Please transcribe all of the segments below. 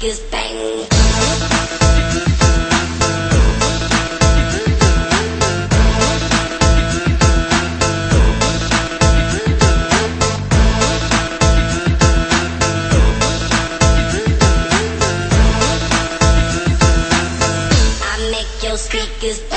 kick is bang. Speakers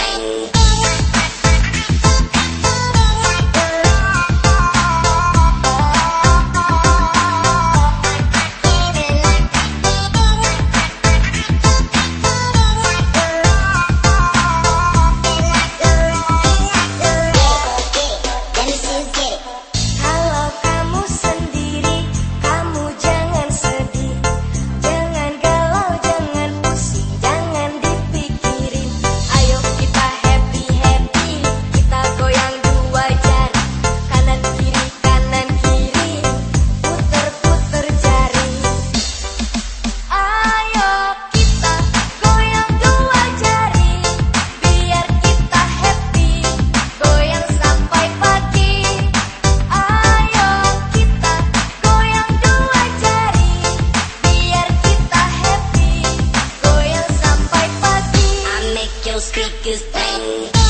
speakers thing.